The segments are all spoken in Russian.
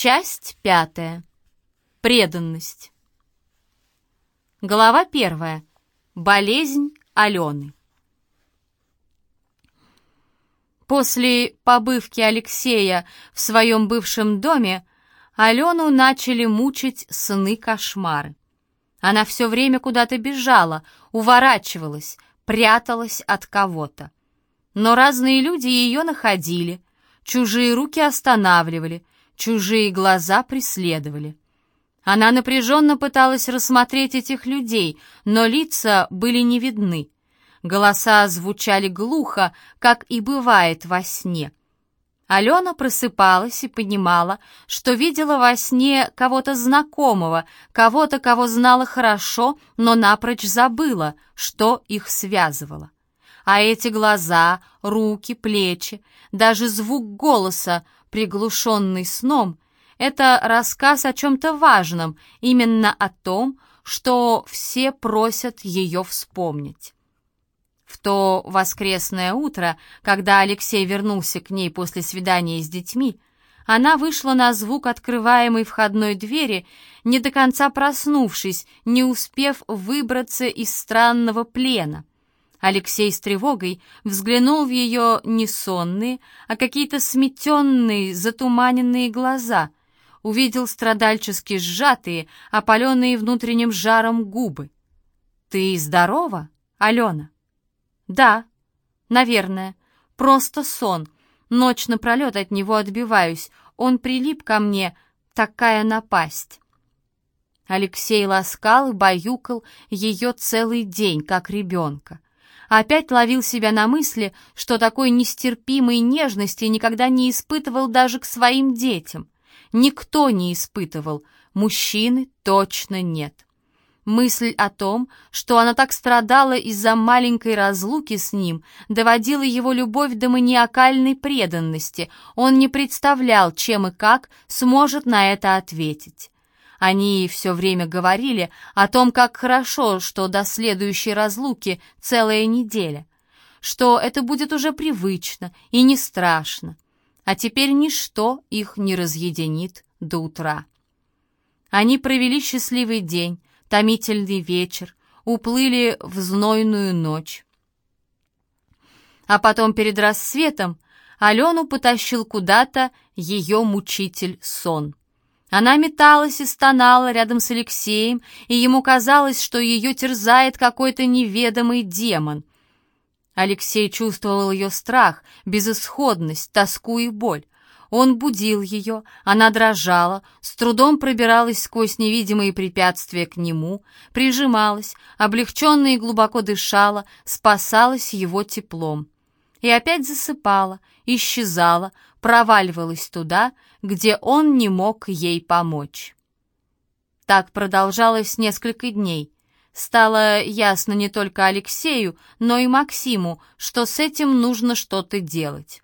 Часть пятая. Преданность. Глава первая. Болезнь Алены. После побывки Алексея в своем бывшем доме Алену начали мучить сны-кошмары. Она все время куда-то бежала, уворачивалась, пряталась от кого-то. Но разные люди ее находили, чужие руки останавливали, чужие глаза преследовали. Она напряженно пыталась рассмотреть этих людей, но лица были не видны. Голоса звучали глухо, как и бывает во сне. Алена просыпалась и понимала, что видела во сне кого-то знакомого, кого-то, кого знала хорошо, но напрочь забыла, что их связывало. А эти глаза, руки, плечи, даже звук голоса, приглушенный сном, это рассказ о чем-то важном, именно о том, что все просят ее вспомнить. В то воскресное утро, когда Алексей вернулся к ней после свидания с детьми, она вышла на звук открываемой входной двери, не до конца проснувшись, не успев выбраться из странного плена. Алексей с тревогой взглянул в ее не сонные, а какие-то сметенные, затуманенные глаза, увидел страдальчески сжатые, опаленные внутренним жаром губы. «Ты здорова, Алена?» «Да, наверное. Просто сон. Ночь напролет от него отбиваюсь. Он прилип ко мне. Такая напасть». Алексей ласкал и баюкал ее целый день, как ребенка. Опять ловил себя на мысли, что такой нестерпимой нежности никогда не испытывал даже к своим детям. Никто не испытывал, мужчины точно нет. Мысль о том, что она так страдала из-за маленькой разлуки с ним, доводила его любовь до маниакальной преданности. Он не представлял, чем и как сможет на это ответить. Они все время говорили о том, как хорошо, что до следующей разлуки целая неделя, что это будет уже привычно и не страшно, а теперь ничто их не разъединит до утра. Они провели счастливый день, томительный вечер, уплыли в знойную ночь. А потом перед рассветом Алену потащил куда-то ее мучитель сон. Она металась и стонала рядом с Алексеем, и ему казалось, что ее терзает какой-то неведомый демон. Алексей чувствовал ее страх, безысходность, тоску и боль. Он будил ее, она дрожала, с трудом пробиралась сквозь невидимые препятствия к нему, прижималась, облегченно и глубоко дышала, спасалась его теплом. И опять засыпала, исчезала, проваливалась туда, где он не мог ей помочь. Так продолжалось несколько дней. Стало ясно не только Алексею, но и Максиму, что с этим нужно что-то делать.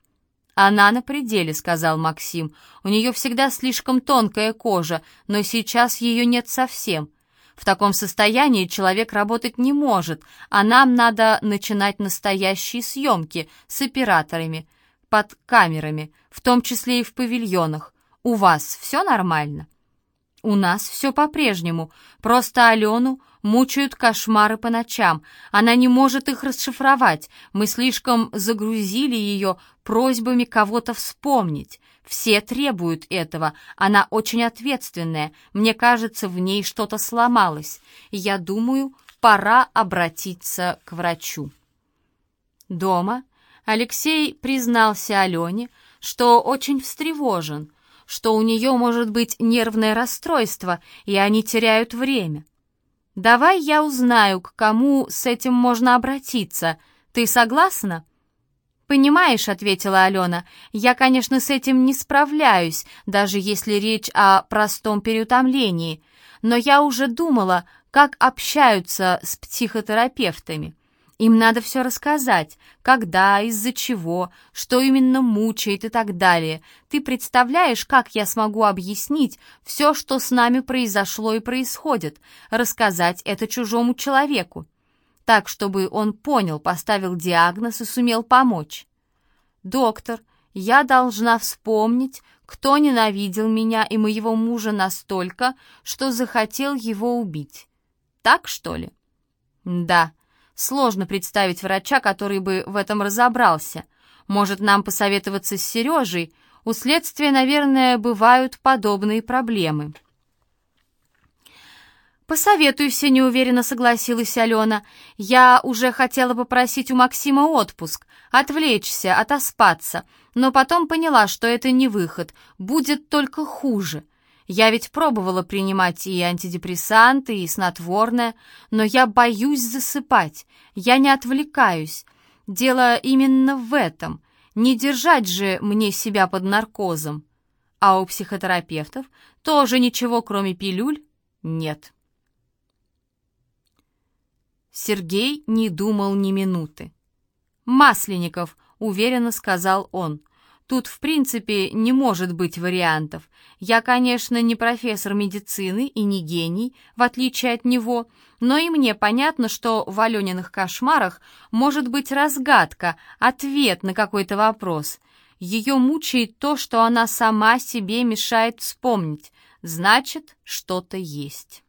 «Она на пределе», — сказал Максим. «У нее всегда слишком тонкая кожа, но сейчас ее нет совсем. В таком состоянии человек работать не может, а нам надо начинать настоящие съемки с операторами, под камерами, в том числе и в павильонах. У вас все нормально?» «У нас все по-прежнему. Просто Алену мучают кошмары по ночам. Она не может их расшифровать. Мы слишком загрузили ее просьбами кого-то вспомнить. Все требуют этого. Она очень ответственная. Мне кажется, в ней что-то сломалось. Я думаю, пора обратиться к врачу». Дома Алексей признался Алене, что очень встревожен, что у нее может быть нервное расстройство, и они теряют время. «Давай я узнаю, к кому с этим можно обратиться. Ты согласна?» «Понимаешь», — ответила Алена, — «я, конечно, с этим не справляюсь, даже если речь о простом переутомлении, но я уже думала, как общаются с психотерапевтами. Им надо все рассказать, когда, из-за чего, что именно мучает и так далее. Ты представляешь, как я смогу объяснить все, что с нами произошло и происходит, рассказать это чужому человеку? Так, чтобы он понял, поставил диагноз и сумел помочь. Доктор, я должна вспомнить, кто ненавидел меня и моего мужа настолько, что захотел его убить. Так, что ли? Да, сложно представить врача, который бы в этом разобрался. Может, нам посоветоваться с Сережей? У следствия, наверное, бывают подобные проблемы. «Посоветуйся», — неуверенно согласилась Алена. «Я уже хотела попросить у Максима отпуск, отвлечься, отоспаться, но потом поняла, что это не выход, будет только хуже. Я ведь пробовала принимать и антидепрессанты, и снотворное, но я боюсь засыпать, я не отвлекаюсь. Дело именно в этом. Не держать же мне себя под наркозом. А у психотерапевтов тоже ничего, кроме пилюль, нет». Сергей не думал ни минуты. «Масленников», — уверенно сказал он. «Тут, в принципе, не может быть вариантов. Я, конечно, не профессор медицины и не гений, в отличие от него, но и мне понятно, что в Алёниных кошмарах может быть разгадка, ответ на какой-то вопрос. Ее мучает то, что она сама себе мешает вспомнить. Значит, что-то есть».